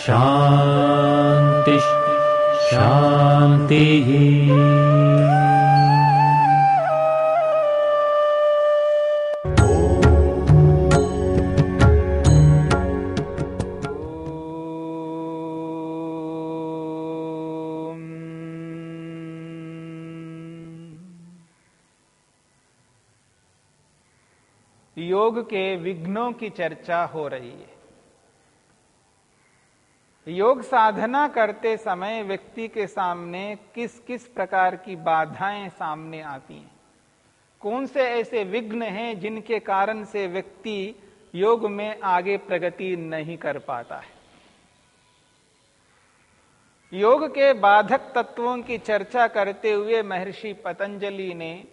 शान्तिः शान्तिः योग के विघ्नों की चर्चा हो रही है। योग साधना करते समय व्यक्ति के सामने किस किस प्रकार की बाधाएँ सामने आती हैं? कौन से ऐसे विघ्न हैं जिनके कारण से व्यक्ति योग में आगे प्रगति नहीं कर पाता है? योग के बाधक तत्वों की चर्चा करते हुए महर्षि पतंजलि ने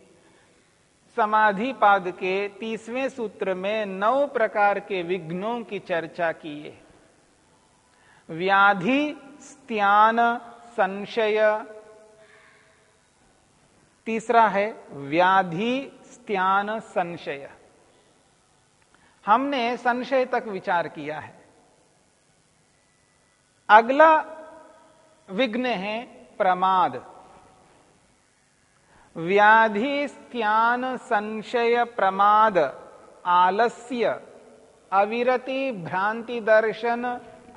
समाधि पाद के तीसवें सूत्र में नौ प्रकार के विघ्नों की चर्चा की है। व्याधि स्त्यान संशय। तीसरा है व्याधि स्त्यान संशय। हमने संशय तक विचार किया है। अगला विघ्न है प्रमाद। व्याधि स्त्यान संशय प्रमाद। आलस्य, अविरति, भ्रांति दर्शन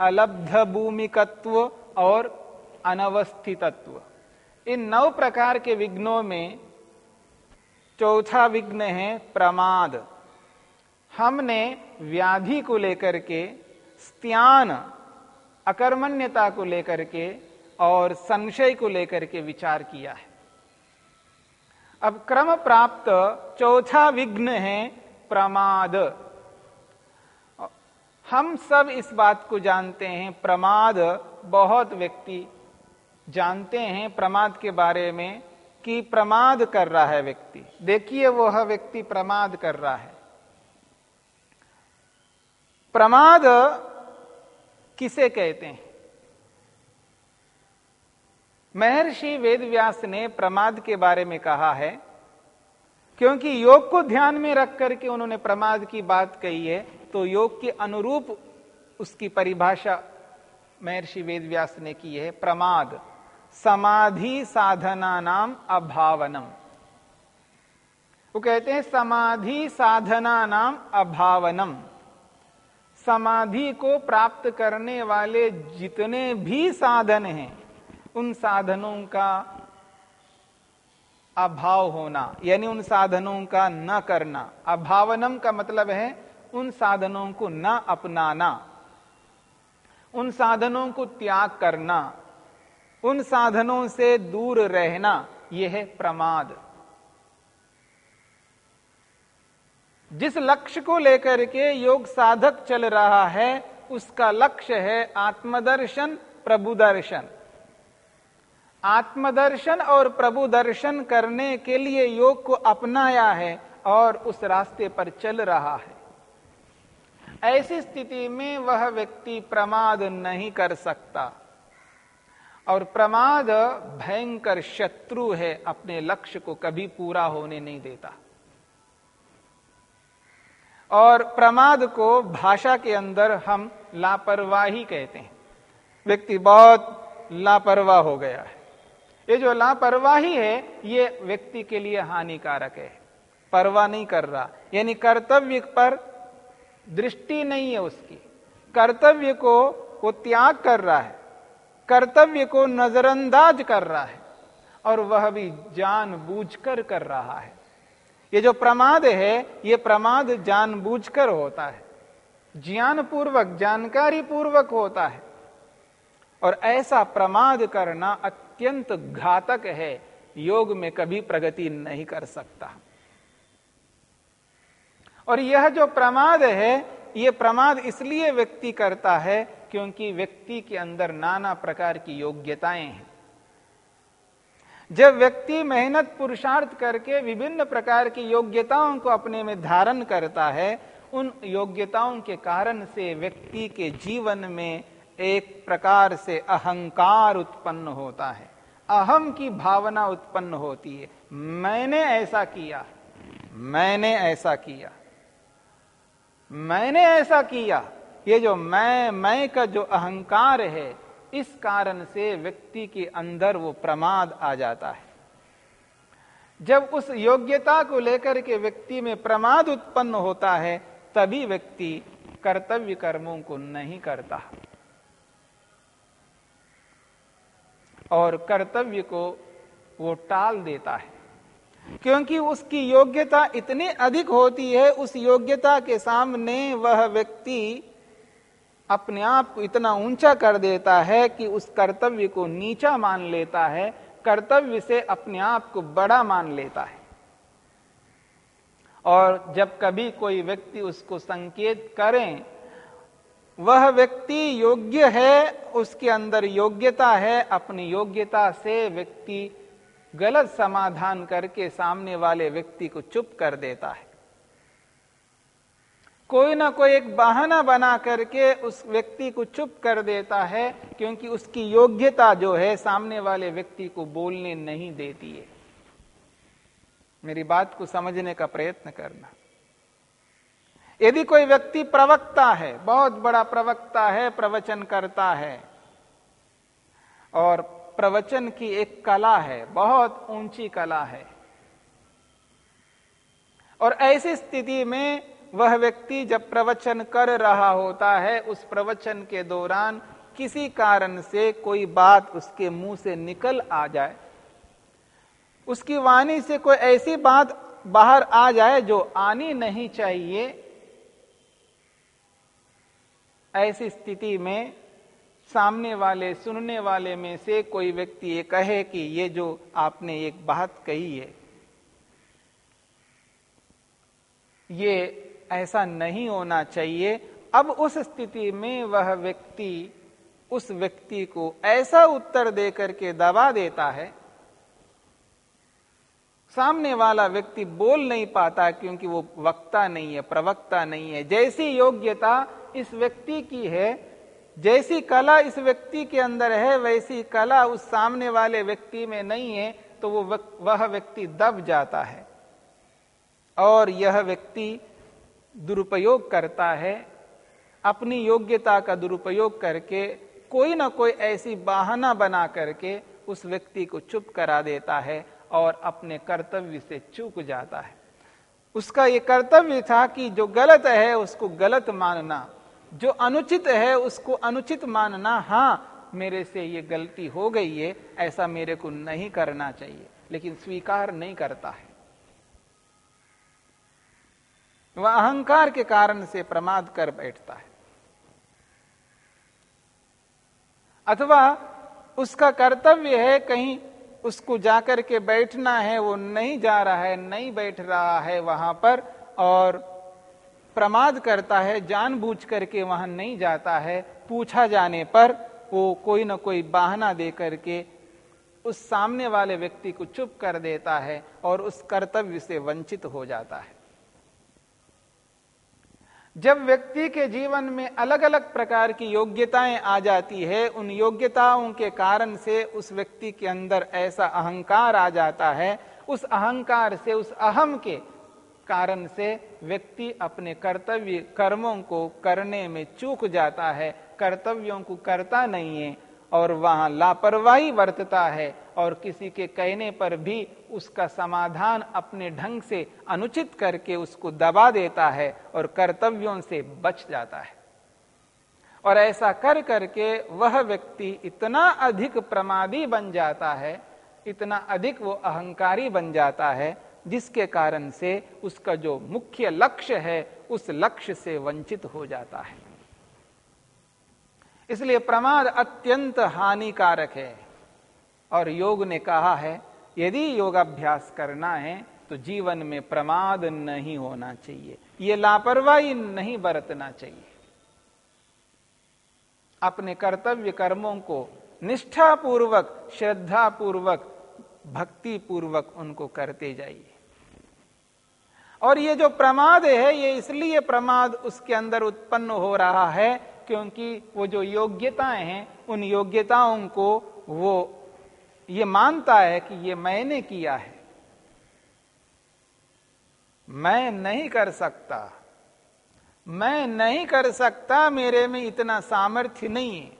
अलब्ध भूमिकत्व और अनवस्थितत्व। इन नौ प्रकार के विघ्नों में चौथा विघ्न है प्रमाद। हमने व्याधि को लेकर के, स्त्यान, अकर्मण्यता को लेकर के और संशय को लेकर के विचार किया है। अब क्रम प्राप्त चौथा विघ्न है प्रमाद। हम सब इस बात को जानते हैं, प्रमाद बहुत व्यक्ति जानते हैं प्रमाद के बारे में कि प्रमाद कर रहा है व्यक्ति। देखिए वह व्यक्ति प्रमाद कर रहा है। प्रमाद किसे कहते हैं? महर्षि वेदव्यास ने प्रमाद के बारे में कहा है, क्योंकि योग को ध्यान में रख करके उन्होंने प्रमाद की बात कही है। तो योग के अनुरूप उसकी परिभाषा महर्षि वेदव्यास ने की है, प्रमाद, समाधि साधना नाम अभावनम। वो कहते हैं, समाधि साधना नाम अभावनम। समाधि को प्राप्त करने वाले जितने भी साधन हैं, उन साधनों का अभाव होना, यानी उन साधनों का न करना। अभावनम का मतलब है उन साधनों को न अपनाना, उन साधनों को त्याग करना, उन साधनों से दूर रहना, यह है प्रमाद। जिस लक्ष्य को लेकर के योग साधक चल रहा है, उसका लक्ष्य है आत्मदर्शन प्रभु दर्शन आत्मदर्शन और प्रभु दर्शन करने के लिए योग को अपनाया है और उस रास्ते पर चल रहा है। ऐसी स्थिति में वह व्यक्ति प्रमाद नहीं कर सकता। और प्रमाद भयंकर शत्रु है, अपने लक्ष्य को कभी पूरा होने नहीं देता। और प्रमाद को भाषा के अंदर हम लापरवाही कहते हैं। व्यक्ति बहुत लापरवाह हो गया है। ये जो लापरवाही है, ये व्यक्ति के लिए हानिकारक है। परवाह नहीं कर रहा। यानी कर्तव्य पर दृष्टि नहीं है उसकी। कर्तव्य को वो त्याग कर रहा है। कर्तव्य को नजरअंदाज कर रहा है। और वह भी जानबूझकर कर रहा है। ये जो प्रमाद है, ये प्रमाद जानबूझकर होता है। ज्ञान पूर्वक जानकारी पूर्वक होता है। और ऐसा प्रमाद करना अत्यंत घातक है। योग में कभी प्रगति नहीं कर सकता। और यह जो प्रमाद है यह प्रमाद इसलिए व्यक्ति करता है क्योंकि व्यक्ति के अंदर नाना प्रकार की योग्यताएँ हैं। जब व्यक्ति मेहनत पुरुषार्थ करके विभिन्न प्रकार की योग्यताओं को अपने में धारण करता है, उन योग्यताओं के कारण से व्यक्ति के जीवन में एक प्रकार से अहंकार उत्पन्न होता है। अहम की भावना उत्पन्न होती है। मैंने ऐसा किया, मैंने ऐसा किया। मैंने ऐसा किया। ये जो मैं मैं का जो अहंकार है, इस कारण से व्यक्ति के अंदर वो प्रमाद आ जाता है। जब उस योग्यता को लेकर के व्यक्ति में प्रमाद उत्पन्न होता है, तभी व्यक्ति कर्तव्य कर्मों को नहीं करता। और कर्तव्य को वो टाल देता है। क्योंकि उसकी योग्यता इतनी अधिक होती है, उस योग्यता के सामने वह व्यक्ति अपने आप को इतना ऊँचा कर देता है कि उस कर्तव्य को नीचा मान लेता है, कर्तव्य से अपने आप को बड़ा मान लेता है। और जब कभी कोई व्यक्ति उसको संकेत करें, वह व्यक्ति योग्य है, उसके अंदर योग्यता है, अपनी योग्यता से व्यक्ति गलत समाधान करके सामने वाले व्यक्ति को चुप कर देता है। कोई ना कोई एक बहाना बना करके उस व्यक्ति को चुप कर देता है, क्योंकि उसकी योग्यता जो है सामने वाले व्यक्ति को बोलने नहीं देती है। मेरी बात को समझने का प्रयत्न करना। यदि कोई व्यक्ति प्रवक्ता है, बहुत बड़ा प्रवक्ता है प्रवचन करता है, और प्रवचन की एक कला है, बहुत ऊँची कला है। और ऐसी स्थिति में वह व्यक्ति जब प्रवचन कर रहा होता है, उस प्रवचन के दौरान किसी कारण से कोई बात उसके मुँह से निकल आ जाए, उसकी वाणी से कोई ऐसी बात बाहर आ जाए जो आनी नहीं चाहिए, ऐसी स्थिति में सामने वाले, सुनने वाले में से कोई व्यक्ति ये कहे कि ये जो आपने एक बात कही है, ये ऐसा नहीं होना चाहिए। अब उस स्थिति में वह व्यक्ति उस व्यक्ति को ऐसा उत्तर देकर के दबा देता है। सामने वाला व्यक्ति बोल नहीं पाता क्योंकि वो वक्ता नहीं है, प्रवक्ता नहीं है। जैसी योग्यता इस व्यक्ति की है जैसी कला इस व्यक्ति के अंदर है, वैसी कला उस सामने वाले व्यक्ति में नहीं है तो वो वह व्यक्ति दब जाता है। और यह व्यक्ति दुरुपयोग करता है। अपनी योग्यता का दुरुपयोग करके, कोई ना कोई ऐसी बहाना बना करके उस व्यक्ति को चुप करा देता है और अपने कर्तव्य से चूक जाता है। उसका यह कर्तव्य था कि जो गलत है, उसको गलत मानना। जो अनुचित है उसको अनुचित मानना हाँ मेरे से ये गलती हो गई है, ऐसा मेरे को नहीं करना चाहिए, लेकिन स्वीकार नहीं करता है। वह अहंकार के कारण से प्रमाद कर बैठता है। अथवा उसका कर्तव्य है कहीं उसको जाकर के बैठना है, वो नहीं जा रहा है, नहीं बैठ रहा है वहाँ पर, और प्रमाद करता है, जानबूझ करके वहाँ नहीं जाता है, पूछा जाने पर वो कोई ना कोई बहाना दे करके उस सामने वाले व्यक्ति को चुप कर देता है और उस कर्तव्य से वंचित हो जाता है। जब व्यक्ति के जीवन में अलग अलग प्रकार की योग्यताएँ आ जाती है, उन योग्यताओं के कारण से उस व्यक्ति के अंदर ऐसा अहंकार आ जाता है, उस अहंकार से, उस अहम के कारण से व्यक्ति अपने कर्तव्य, कर्मों को करने में चूक जाता है, कर्तव्यों को करता नहीं है, और वहाँ लापरवाही वर्तता है, और किसी के कहने पर भी उसका समाधान अपने ढंग से अनुचित करके उसको दबा देता है, और कर्तव्यों से बच जाता है। और ऐसा कर करके वह व्यक्ति इतना अधिक प्रमादी बन जाता है, इतना अधिक वो अहंकारी बन जाता है जिसके कारण से उसका जो मुख्य लक्ष्य है, उस लक्ष्य से वंचित हो जाता है। इसलिए प्रमाद अत्यंत हानिकारक है। और योग ने कहा है, यदि योगाभ्यास करना है तो जीवन में प्रमाद नहीं होना चाहिए। ये लापरवाही नहीं बरतना चाहिए। अपने कर्तव्य कर्मों को निष्ठा पूर्वक श्रद्धा पूर्वक भक्ति पूर्वक उनको करते जाइए। और ये जो प्रमाद है, ये इसलिए प्रमाद उसके अंदर उत्पन्न हो रहा है क्योंकि वो जो योग्यताएँ हैं, उन योग्यताओं को वो, ये मानता है कि ये मैंने किया है। मैं नहीं कर सकता। मैं नहीं कर सकता, मेरे में इतना सामर्थ्य नहीं है।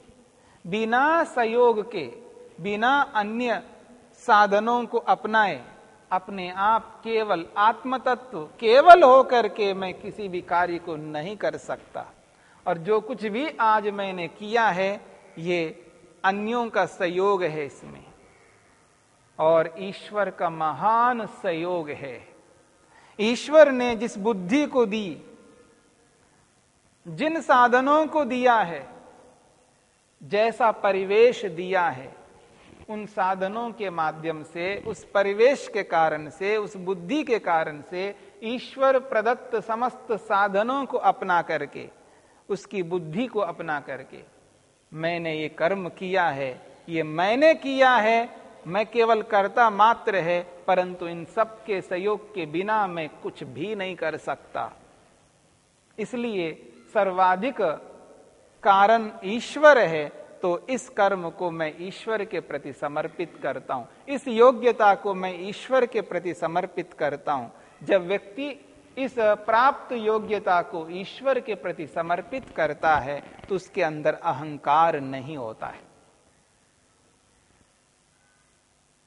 बिना सहयोग के, बिना अन्य साधनों को अपनाए अपने आप केवल आत्म तत्व केवल होकर के मैं किसी भी कार्य को नहीं कर सकता। और जो कुछ भी आज मैंने किया है, ये अन्यों का सहयोग है इसमें। और ईश्वर का महान सहयोग है। ईश्वर ने जिस बुद्धि को दी, जिन साधनों को दिया है, जैसा परिवेश दिया है उन साधनों के माध्यम से, उस परिवेश के कारण से, उस बुद्धि के कारण से, ईश्वर प्रदत्त समस्त साधनों को अपना करके, उसकी बुद्धि को अपना करके, मैंने ये कर्म किया है, ये मैंने किया है, मैं केवल करता मात्र है, परंतु इन सब के सहयोग के बिना मैं कुछ भी नहीं कर सकता। इसलिए सर्वाधिक कारण ईश्वर है तो इस कर्म को मैं ईश्वर के प्रति समर्पित करता हूँ। इस योग्यता को मैं ईश्वर के प्रति समर्पित करता हूँ। जब व्यक्ति इस प्राप्त योग्यता को ईश्वर के प्रति समर्पित करता है तो उसके अंदर अहंकार नहीं होता है।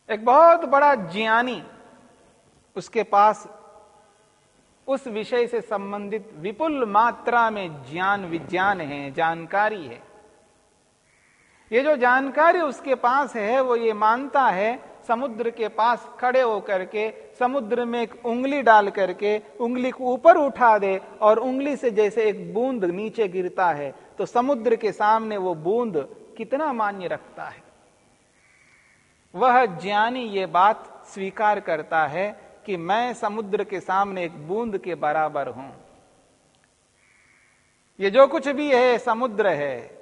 एक बहुत बड़ा ज्ञानी उसके पास उस विषय से संबंधित विपुल मात्रा में ज्ञान, विज्ञान है, जानकारी है। ये जो जानकारी उसके पास है, वो ये मानता है, समुद्र के पास खड़े होकर के, समुद्र में एक उंगली डाल करके, उंगली को ऊपर उठा दे और उंगली से जैसे एक बूंद नीचे गिरता है तो समुद्र के सामने वो बूंद कितना मान्य रखता है? वह ज्ञानी ये बात स्वीकार करता है कि मैं समुद्र के सामने एक बूंद के बराबर हूँ। ये जो कुछ भी है, समुद्र है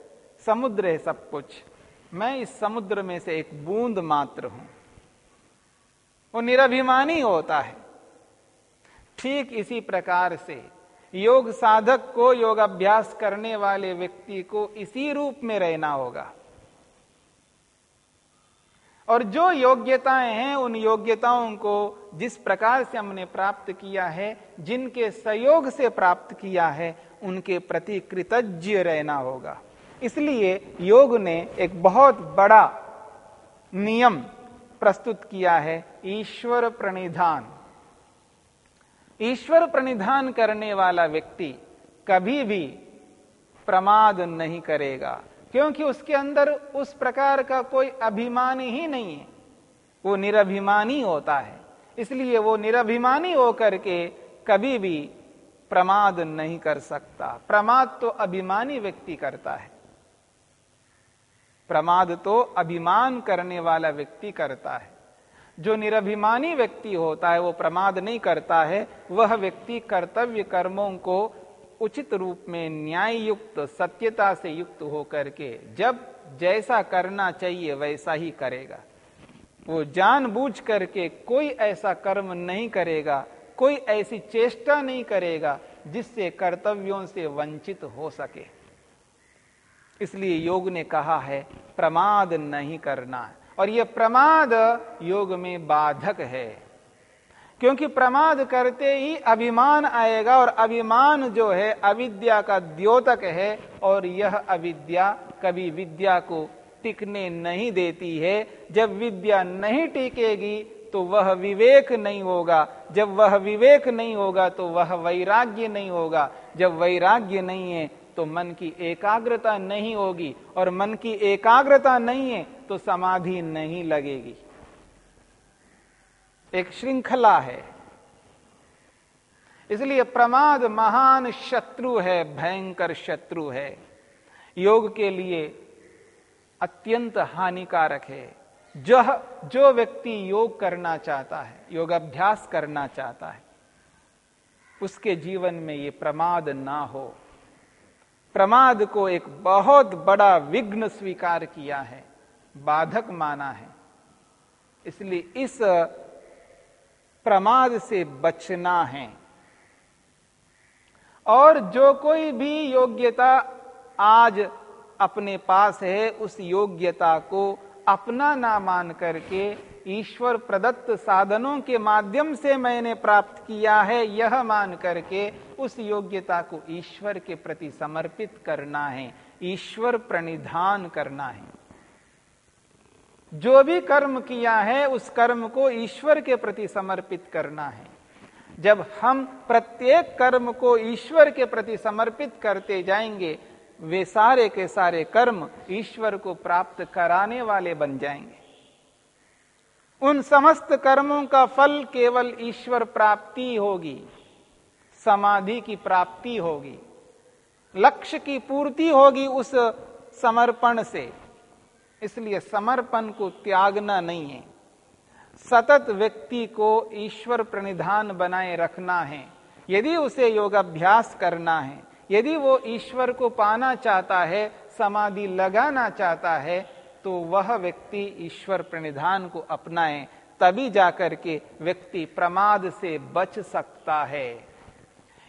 समुद्र है सब कुछ। मैं इस समुद्र में से एक बूंद मात्र हूँ। वो निरभिमानी होता है। ठीक इसी प्रकार से योग साधक को योग अभ्यास करने वाले व्यक्ति को इसी रूप में रहना होगा। और जो योग्यताएँ हैं, उन योग्यताओं को जिस प्रकार से हमने प्राप्त किया है, जिनके सहयोग से प्राप्त किया है, उनके प्रति कृतज्ञ रहना होगा। इसलिए योग ने एक बहुत बड़ा नियम प्रस्तुत किया है, ईश्वर प्रणिधान। ईश्वर प्रणिधान करने वाला व्यक्ति कभी भी प्रमाद नहीं करेगा, क्योंकि उसके अंदर उस प्रकार का कोई अभिमान ही नहीं है। वो निरभिमानी होता है, इसलिए वो निरभिमानी होकर के कभी भी प्रमाद नहीं कर सकता। प्रमाद तो अभिमानी व्यक्ति करता है। प्रमाद तो अभिमान करने वाला व्यक्ति करता है। जो निरभिमानी व्यक्ति होता है, वो प्रमाद नहीं करता है। वह व्यक्ति कर्तव्य कर्मों को उचित रूप में न्याय युक्त सत्यता से युक्त होकर के जब जैसा करना चाहिए, वैसा ही करेगा। वो जानबूझ करके कोई ऐसा कर्म नहीं करेगा, कोई ऐसी चेष्टा नहीं करेगा, जिससे कर्तव्यों से वंचित हो सके। इसलिए योग ने कहा है, प्रमाद नहीं करना और यह प्रमाद योग में बाधक है। क्योंकि प्रमाद करते ही अभिमान आएगा और अभिमान जो है, अविद्या का द्योतक है और यह अविद्या कभी विद्या को टिकने नहीं देती है। जब विद्या नहीं टिकेगी तो वह विवेक नहीं होगा। जब वह विवेक नहीं होगा तो वह वैराग्य नहीं होगा। जब वैराग्य नहीं है तो मन की एकाग्रता नहीं होगी और मन की एकाग्रता नहीं है तो समाधि नहीं लगेगी। एक श्रृंखला है। इसलिए प्रमाद महान शत्रु है, भयंकर शत्रु है। योग के लिए अत्यंत हानिकारक है। जो जो व्यक्ति योग करना चाहता है योग अभ्यास करना चाहता है, उसके जीवन में ये प्रमाद ना हो। प्रमाद को एक बहुत बड़ा विघ्न स्वीकार किया है, बाधक माना है। इसलिए इस प्रमाद से बचना है। और जो कोई भी योग्यता आज अपने पास है, उस योग्यता को अपना ना मान करके ईश्वर प्रदत्त साधनों के माध्यम से मैंने प्राप्त किया है, यह मान करके उस योग्यता को ईश्वर के प्रति समर्पित करना है, ईश्वर प्रणिधान करना है। जो भी कर्म किया है, उस कर्म को ईश्वर के प्रति समर्पित करना है। जब हम प्रत्येक कर्म को ईश्वर के प्रति समर्पित करते जाएँगे, वे सारे के सारे कर्म ईश्वर को प्राप्त कराने वाले बन जाएँगे। उन समस्त कर्मों का फल केवल ईश्वर प्राप्ति होगी, समाधि की प्राप्ति होगी, लक्ष्य की पूर्ति होगी उस समर्पण से। इसलिए समर्पण को त्यागना नहीं है। सतत व्यक्ति को ईश्वर प्रणिधान बनाए रखना है। यदि उसे योगाभ्यास करना है, यदि वो ईश्वर को पाना चाहता है, समाधि लगाना चाहता है तो वह व्यक्ति ईश्वर प्रणिधान को अपनाए, तभी जाकर के व्यक्ति प्रमाद से बच सकता है।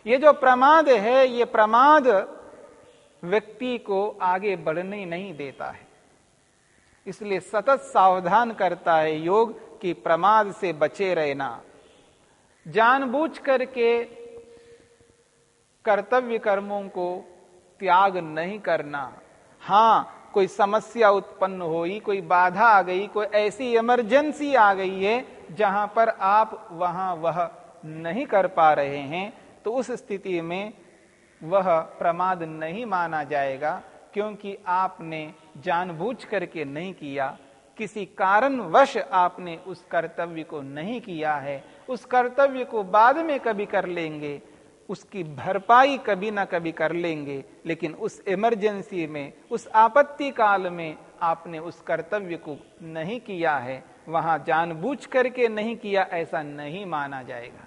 ये जो प्रमाद है, ये प्रमाद व्यक्ति को आगे बढ़ने नहीं देता है। इसलिए सतत सावधान करता है योग कि प्रमाद से बचे रहना। जानबूझ करके कर्तव्य कर्मों को त्याग नहीं करना। हाँ कोई समस्या उत्पन्न हुई, कोई बाधा आ गई, कोई ऐसी इमरजेंसी आ गई है, जहाँ पर आप वहाँ वह नहीं कर पा रहे हैं तो उस स्थिति में वह प्रमाद नहीं माना जाएगा, क्योंकि आपने जानबूझ करके नहीं किया। किसी कारणवश आपने उस कर्तव्य को नहीं किया है। उस कर्तव्य को बाद में कभी कर लेंगे। उसकी भरपाई कभी ना कभी कर लेंगे, लेकिन उस इमरजेंसी में, उस आपत्ति काल में आपने उस कर्तव्य को नहीं किया है, वहाँ जानबूझ करके नहीं किया, ऐसा नहीं माना जाएगा।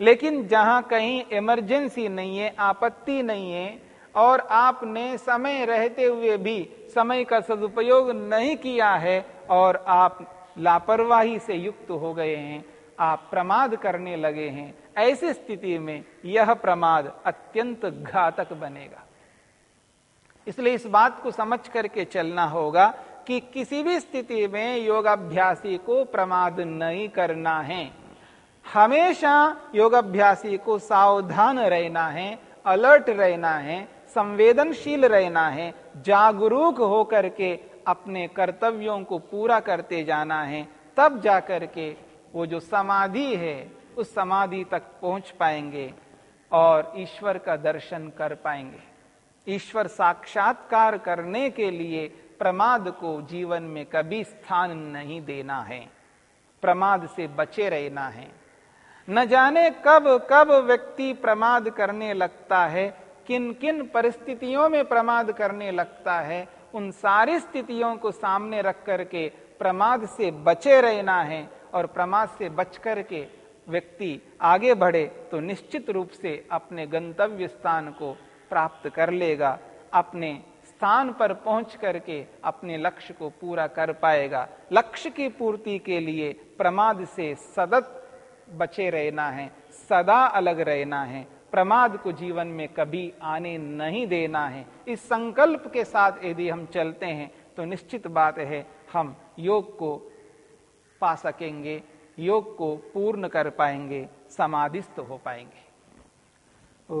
लेकिन जहाँ कहीं इमरजेंसी नहीं है, आपत्ति नहीं है, और आपने समय रहते हुए भी समय का सदुपयोग नहीं किया है, और आप लापरवाही से युक्त हो गए हैं, आप प्रमाद करने लगे हैं ऐसी स्थिति में यह प्रमाद अत्यंत घातक बनेगा। इसलिए इस बात को समझ करके चलना होगा कि किसी भी स्थिति में योगाभ्यासी को प्रमाद नहीं करना है। हमेशा योगाभ्यासी को सावधान रहना है, अलर्ट रहना है, संवेदनशील रहना है, जागरूक होकर के अपने कर्तव्यों को पूरा करते जाना है, तब जाकर के वो जो समाधि है उस समाधि तक पहुँच पाएँगे और ईश्वर का दर्शन कर पाएँगे। ईश्वर साक्षात्कार करने के लिए प्रमाद को जीवन में कभी स्थान नहीं देना है। प्रमाद से बचे रहना है। न जाने कब कब व्यक्ति प्रमाद करने लगता है किन किन परिस्थितियों में प्रमाद करने लगता है, उन सारी स्थितियों को सामने रख करके प्रमाद से बचे रहना है और प्रमाद से बच करके व्यक्ति आगे बढ़े तो निश्चित रूप से अपने गंतव्य स्थान को प्राप्त कर लेगा, अपने स्थान पर पहुँच करके अपने लक्ष्य को पूरा कर पाएगा। लक्ष्य की पूर्ति के लिए प्रमाद से सदत बचे रहना है, सदा अलग रहना है। प्रमाद को जीवन में कभी आने नहीं देना है। इस संकल्प के साथ यदि हम चलते हैं तो निश्चित बात है, हम योग को पा सकेंगे। योग को पूर्ण कर पाएँगे समाधिस्थ हो पाएँगे। ओ